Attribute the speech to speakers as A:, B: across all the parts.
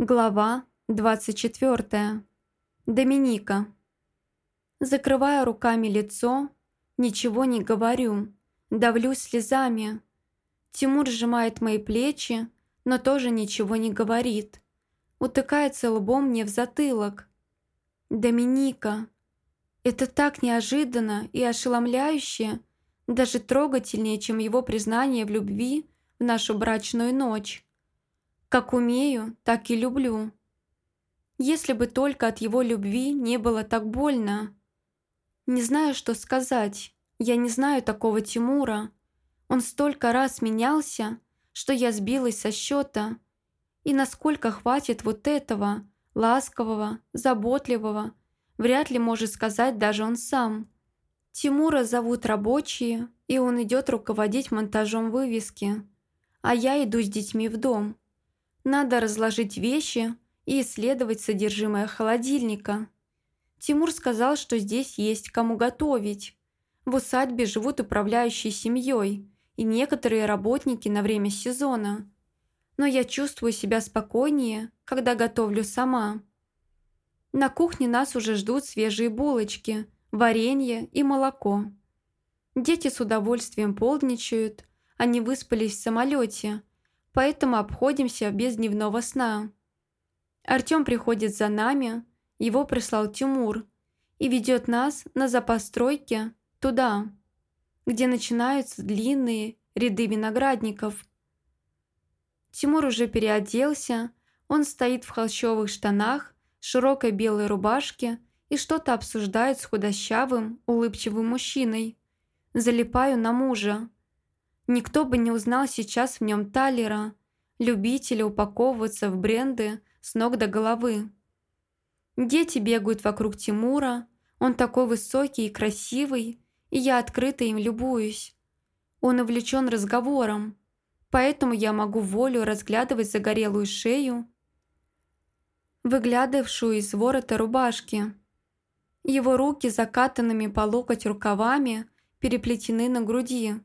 A: Глава 24. Доминика. Закрываю руками лицо, ничего не говорю, давлюсь слезами. Тимур сжимает мои плечи, но тоже ничего не говорит. Утыкается лбом мне в затылок. Доминика. Это так неожиданно и ошеломляюще, даже трогательнее, чем его признание в любви в нашу брачную ночь. Как умею, так и люблю. Если бы только от его любви не было так больно. Не знаю, что сказать. Я не знаю такого Тимура. Он столько раз менялся, что я сбилась со счета. И насколько хватит вот этого, ласкового, заботливого, вряд ли может сказать даже он сам. Тимура зовут рабочие, и он идет руководить монтажом вывески. А я иду с детьми в дом. Надо разложить вещи и исследовать содержимое холодильника. Тимур сказал, что здесь есть кому готовить. В усадьбе живут управляющие семьей и некоторые работники на время сезона. Но я чувствую себя спокойнее, когда готовлю сама. На кухне нас уже ждут свежие булочки, варенье и молоко. Дети с удовольствием полдничают, они выспались в самолете – поэтому обходимся без дневного сна. Артём приходит за нами, его прислал Тимур, и ведет нас на запас стройки туда, где начинаются длинные ряды виноградников. Тимур уже переоделся, он стоит в холщовых штанах, широкой белой рубашке и что-то обсуждает с худощавым, улыбчивым мужчиной. Залипаю на мужа. Никто бы не узнал сейчас в нем Талера, любителя упаковываться в бренды с ног до головы. Дети бегают вокруг Тимура, он такой высокий и красивый, и я открыто им любуюсь. Он увлечен разговором, поэтому я могу волю разглядывать загорелую шею, выглядывшую из ворота рубашки. Его руки закатанными по локоть рукавами переплетены на груди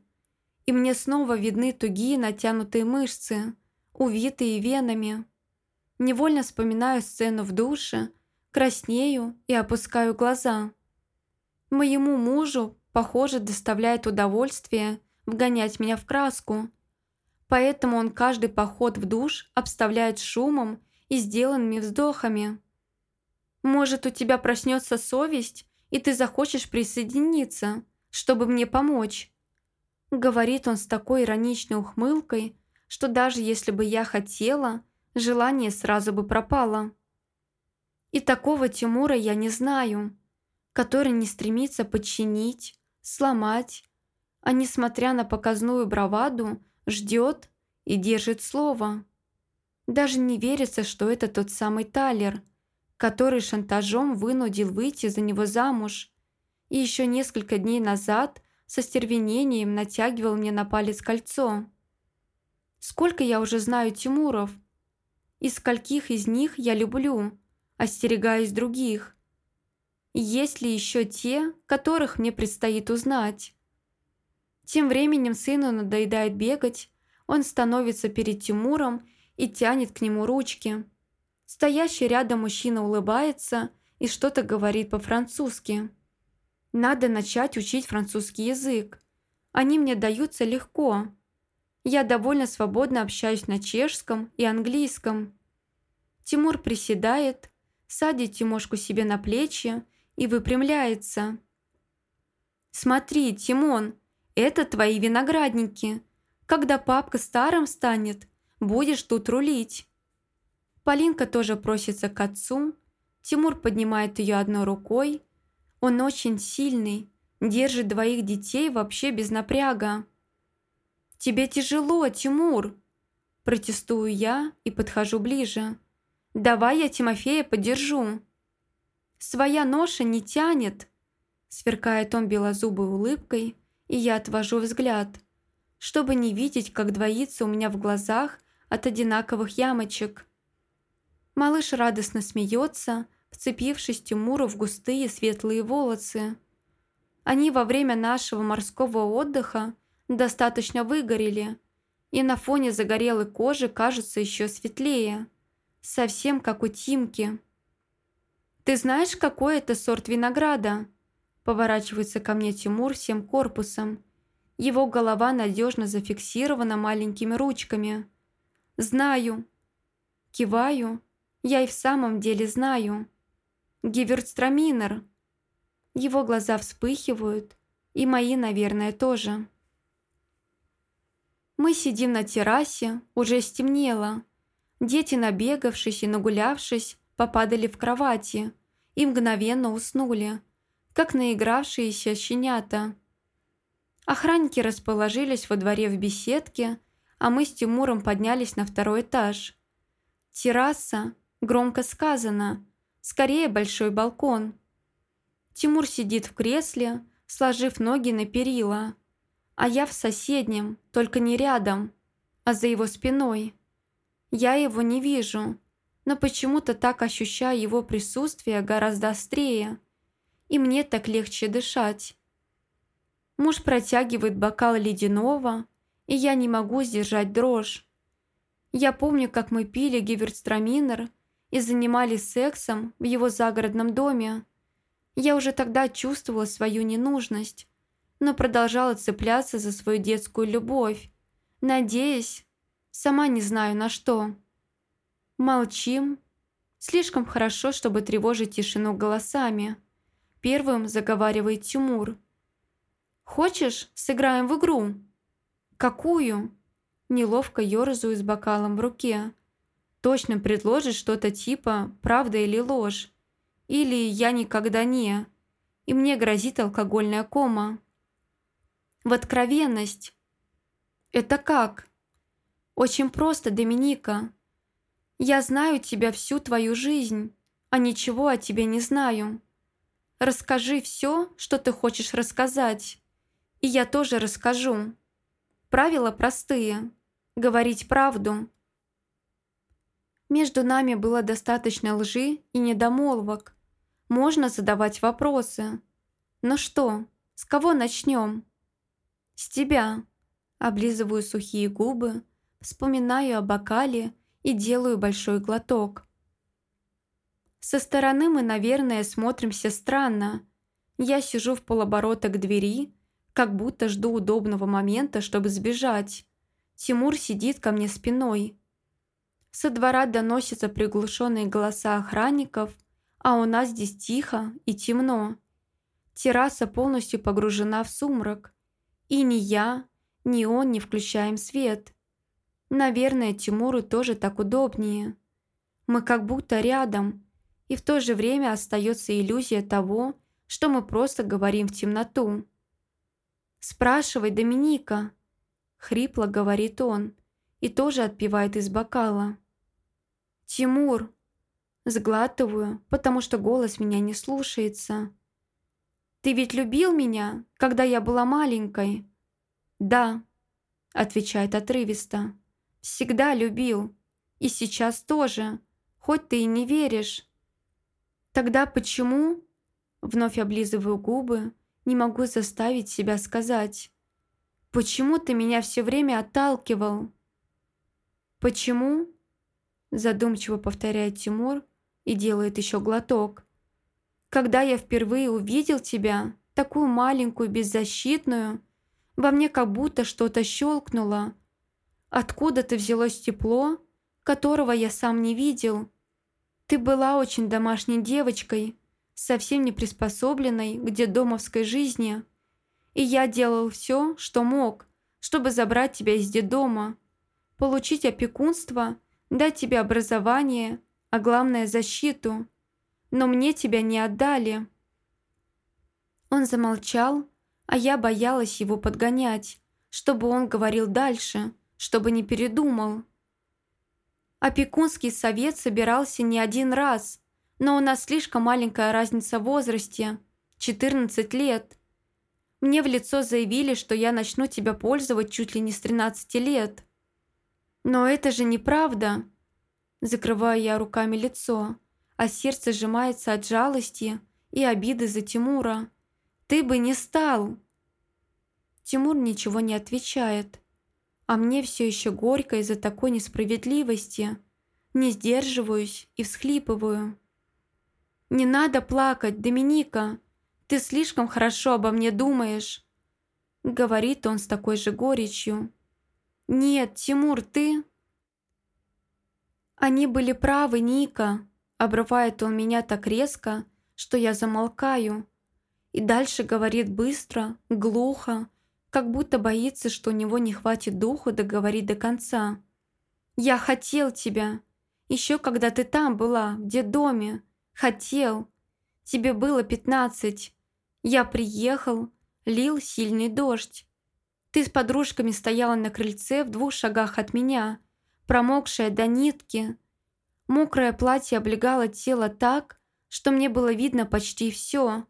A: и мне снова видны тугие натянутые мышцы, увитые венами. Невольно вспоминаю сцену в душе, краснею и опускаю глаза. Моему мужу, похоже, доставляет удовольствие вгонять меня в краску. Поэтому он каждый поход в душ обставляет шумом и сделанными вздохами. Может, у тебя проснется совесть, и ты захочешь присоединиться, чтобы мне помочь. Говорит он с такой ироничной ухмылкой, что даже если бы я хотела, желание сразу бы пропало. И такого Тимура я не знаю, который не стремится подчинить, сломать, а несмотря на показную браваду, ждет и держит слово. Даже не верится, что это тот самый Талер, который шантажом вынудил выйти за него замуж. И еще несколько дней назад – со стервенением натягивал мне на палец кольцо. Сколько я уже знаю Тимуров? И скольких из них я люблю, остерегаясь других? есть ли еще те, которых мне предстоит узнать? Тем временем сыну надоедает бегать, он становится перед Тимуром и тянет к нему ручки. Стоящий рядом мужчина улыбается и что-то говорит по-французски. Надо начать учить французский язык. Они мне даются легко. Я довольно свободно общаюсь на чешском и английском. Тимур приседает, садит Тимошку себе на плечи и выпрямляется. «Смотри, Тимон, это твои виноградники. Когда папка старым станет, будешь тут рулить». Полинка тоже просится к отцу. Тимур поднимает ее одной рукой, он очень сильный, держит двоих детей вообще без напряга. «Тебе тяжело, Тимур!» Протестую я и подхожу ближе. «Давай я Тимофея подержу». «Своя ноша не тянет!» Сверкает он белозубой улыбкой, и я отвожу взгляд, чтобы не видеть, как двоится у меня в глазах от одинаковых ямочек. Малыш радостно смеется, вцепившись Тимуру в густые светлые волосы. Они во время нашего морского отдыха достаточно выгорели, и на фоне загорелой кожи кажутся еще светлее. совсем как у Тимки. «Ты знаешь, какой это сорт винограда?» Поворачивается ко мне Тимур всем корпусом. Его голова надежно зафиксирована маленькими ручками. «Знаю». Киваю. Я и в самом деле знаю. Гиверстраминер. Его глаза вспыхивают. И мои, наверное, тоже. Мы сидим на террасе, уже стемнело. Дети, набегавшись и нагулявшись, попадали в кровати и мгновенно уснули, как наигравшиеся щенята. Охранники расположились во дворе в беседке, а мы с Тимуром поднялись на второй этаж. Терраса, громко сказано, скорее большой балкон. Тимур сидит в кресле, сложив ноги на перила, а я в соседнем, только не рядом, а за его спиной. Я его не вижу, но почему-то так ощущаю его присутствие гораздо острее, и мне так легче дышать. Муж протягивает бокал ледяного, и я не могу сдержать дрожь. Я помню, как мы пили гиверстраминер и занимались сексом в его загородном доме. Я уже тогда чувствовала свою ненужность, но продолжала цепляться за свою детскую любовь, надеясь, сама не знаю на что. Молчим. Слишком хорошо, чтобы тревожить тишину голосами. Первым заговаривает Тимур. «Хочешь, сыграем в игру?» «Какую?» Неловко ерзаю с бокалом в руке. Точно предложит что-то типа «правда или ложь?» Или «я никогда не?» И мне грозит алкогольная кома в откровенность. Это как? Очень просто, Доминика. Я знаю тебя всю твою жизнь, а ничего о тебе не знаю. Расскажи все, что ты хочешь рассказать, и я тоже расскажу. Правила простые. Говорить правду. Между нами было достаточно лжи и недомолвок. Можно задавать вопросы. Ну что, с кого начнем? «С тебя!» Облизываю сухие губы, вспоминаю о бокале и делаю большой глоток. Со стороны мы, наверное, смотримся странно. Я сижу в полоборота к двери, как будто жду удобного момента, чтобы сбежать. Тимур сидит ко мне спиной. Со двора доносятся приглушенные голоса охранников, а у нас здесь тихо и темно. Терраса полностью погружена в сумрак. И ни я, ни он не включаем свет. Наверное, Тимуру тоже так удобнее. Мы как будто рядом, и в то же время остается иллюзия того, что мы просто говорим в темноту. «Спрашивай Доминика», — хрипло говорит он, и тоже отпивает из бокала. «Тимур», — сглатываю, потому что голос меня не слушается. Ты ведь любил меня, когда я была маленькой?» «Да», — отвечает отрывисто. «Всегда любил. И сейчас тоже, хоть ты и не веришь». «Тогда почему?» Вновь облизываю губы, не могу заставить себя сказать. «Почему ты меня все время отталкивал?» «Почему?» Задумчиво повторяет Тимур и делает еще глоток. Когда я впервые увидел тебя, такую маленькую, беззащитную, во мне как будто что-то щелкнуло. Откуда-то взялось тепло, которого я сам не видел. Ты была очень домашней девочкой, совсем не приспособленной к детдомовской жизни. И я делал все, что мог, чтобы забрать тебя из детдома, получить опекунство, дать тебе образование, а главное – защиту – но мне тебя не отдали». Он замолчал, а я боялась его подгонять, чтобы он говорил дальше, чтобы не передумал. Опекунский совет собирался не один раз, но у нас слишком маленькая разница в возрасте – 14 лет. Мне в лицо заявили, что я начну тебя пользовать чуть ли не с 13 лет. Но это же неправда. Закрываю я руками лицо а сердце сжимается от жалости и обиды за Тимура. «Ты бы не стал!» Тимур ничего не отвечает, а мне все еще горько из-за такой несправедливости. Не сдерживаюсь и всхлипываю. «Не надо плакать, Доминика. Ты слишком хорошо обо мне думаешь», — говорит он с такой же горечью. «Нет, Тимур, ты...» «Они были правы, Ника», — обрывает он меня так резко, что я замолкаю. И дальше говорит быстро, глухо, как будто боится, что у него не хватит духу договорить до конца. «Я хотел тебя. Еще когда ты там была, в детдоме. Хотел. Тебе было пятнадцать. Я приехал, лил сильный дождь. Ты с подружками стояла на крыльце в двух шагах от меня, промокшая до нитки. Мокрое платье облегало тело так, что мне было видно почти все.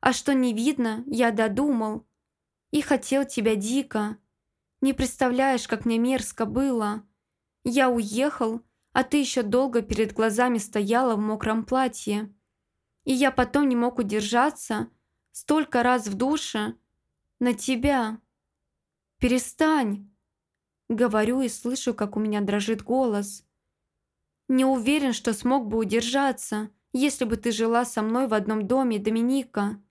A: А что не видно, я додумал. И хотел тебя дико. Не представляешь, как мне мерзко было. Я уехал, а ты еще долго перед глазами стояла в мокром платье. И я потом не мог удержаться, столько раз в душе, на тебя. Перестань!» Говорю и слышу, как у меня дрожит голос. «Не уверен, что смог бы удержаться, если бы ты жила со мной в одном доме, Доминика»,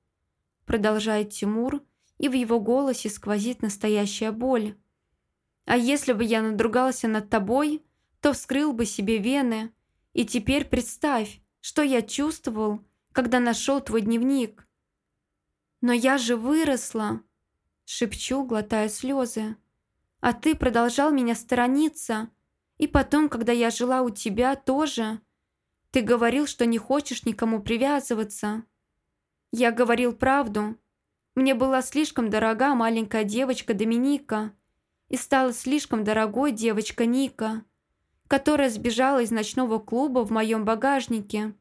A: продолжает Тимур, и в его голосе сквозит настоящая боль. «А если бы я надругался над тобой, то вскрыл бы себе вены. И теперь представь, что я чувствовал, когда нашел твой дневник. Но я же выросла, шепчу, глотая слезы. А ты продолжал меня сторониться. И потом, когда я жила у тебя, тоже. Ты говорил, что не хочешь никому привязываться. Я говорил правду. Мне была слишком дорога маленькая девочка Доминика. И стала слишком дорогой девочка Ника которая сбежала из ночного клуба в моем багажнике.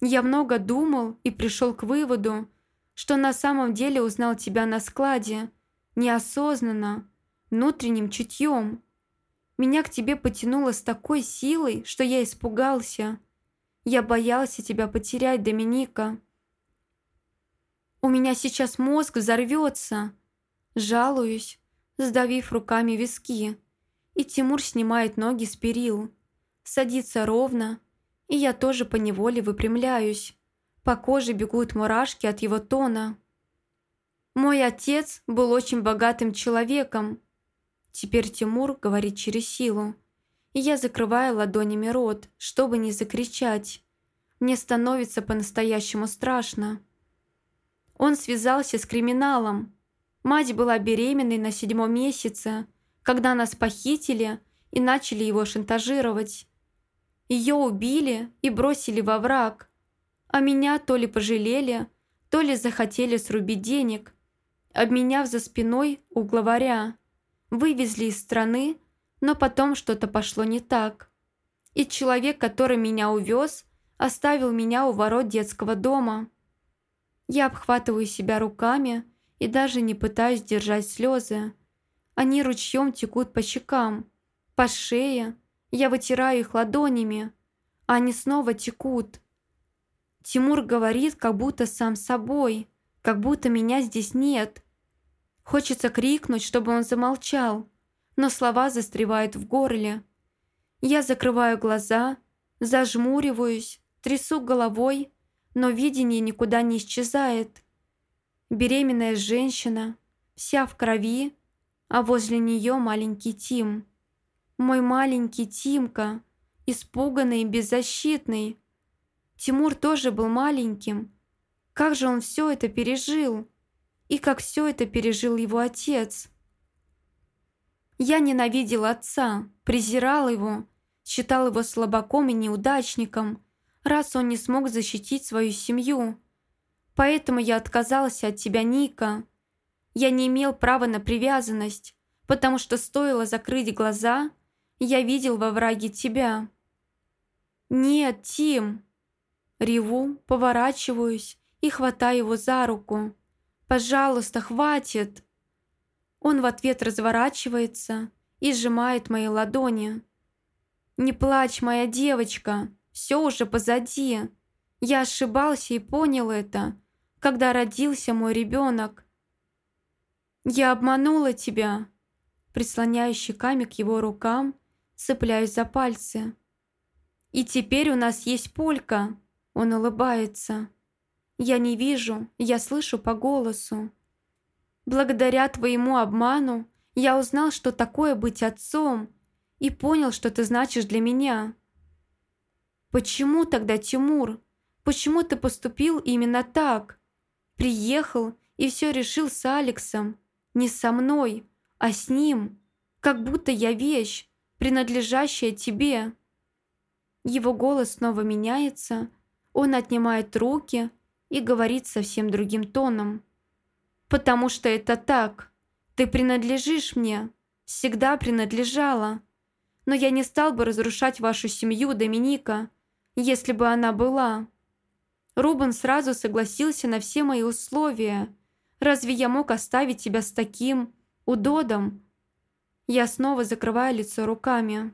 A: Я много думал и пришел к выводу, что на самом деле узнал тебя на складе, неосознанно, внутренним чутьем. Меня к тебе потянуло с такой силой, что я испугался. Я боялся тебя потерять, Доминика. У меня сейчас мозг взорвется. Жалуюсь, сдавив руками виски. И Тимур снимает ноги с перил. Садится ровно, и я тоже поневоле выпрямляюсь. По коже бегут мурашки от его тона. «Мой отец был очень богатым человеком». Теперь Тимур говорит через силу. И я закрываю ладонями рот, чтобы не закричать. Мне становится по-настоящему страшно. Он связался с криминалом. Мать была беременной на седьмом месяце, когда нас похитили и начали его шантажировать. Ее убили и бросили во враг, а меня то ли пожалели, то ли захотели срубить денег, обменяв за спиной у главаря. Вывезли из страны, но потом что-то пошло не так. И человек, который меня увез, оставил меня у ворот детского дома. Я обхватываю себя руками и даже не пытаюсь держать слезы. Они ручьем текут по щекам, по шее. Я вытираю их ладонями, а они снова текут. Тимур говорит, как будто сам собой, как будто меня здесь нет. Хочется крикнуть, чтобы он замолчал, но слова застревают в горле. Я закрываю глаза, зажмуриваюсь, трясу головой, но видение никуда не исчезает. Беременная женщина, вся в крови, а возле нее маленький Тим. Мой маленький Тимка, испуганный и беззащитный. Тимур тоже был маленьким. Как же он все это пережил? И как все это пережил его отец? Я ненавидел отца, презирал его, считал его слабаком и неудачником, раз он не смог защитить свою семью. Поэтому я отказался от тебя, Ника. Я не имел права на привязанность, потому что стоило закрыть глаза, я видел во враге тебя. «Нет, Тим!» Реву, поворачиваюсь и хватаю его за руку. «Пожалуйста, хватит!» Он в ответ разворачивается и сжимает мои ладони. «Не плачь, моя девочка, все уже позади. Я ошибался и понял это, когда родился мой ребенок. «Я обманула тебя!» Прислоняюсь щеками к его рукам, цепляюсь за пальцы. И теперь у нас есть полька. Он улыбается. Я не вижу, я слышу по голосу. Благодаря твоему обману я узнал, что такое быть отцом, и понял, что ты значишь для меня. Почему тогда, Тимур? Почему ты поступил именно так? Приехал и все решил с Алексом. Не со мной, а с ним. Как будто я вещь, принадлежащая тебе. Его голос снова меняется. Он отнимает руки и говорит совсем другим тоном. «Потому что это так. Ты принадлежишь мне. Всегда принадлежала. Но я не стал бы разрушать вашу семью, Доминика, если бы она была. Рубен сразу согласился на все мои условия. Разве я мог оставить тебя с таким удодом? Я снова закрываю лицо руками.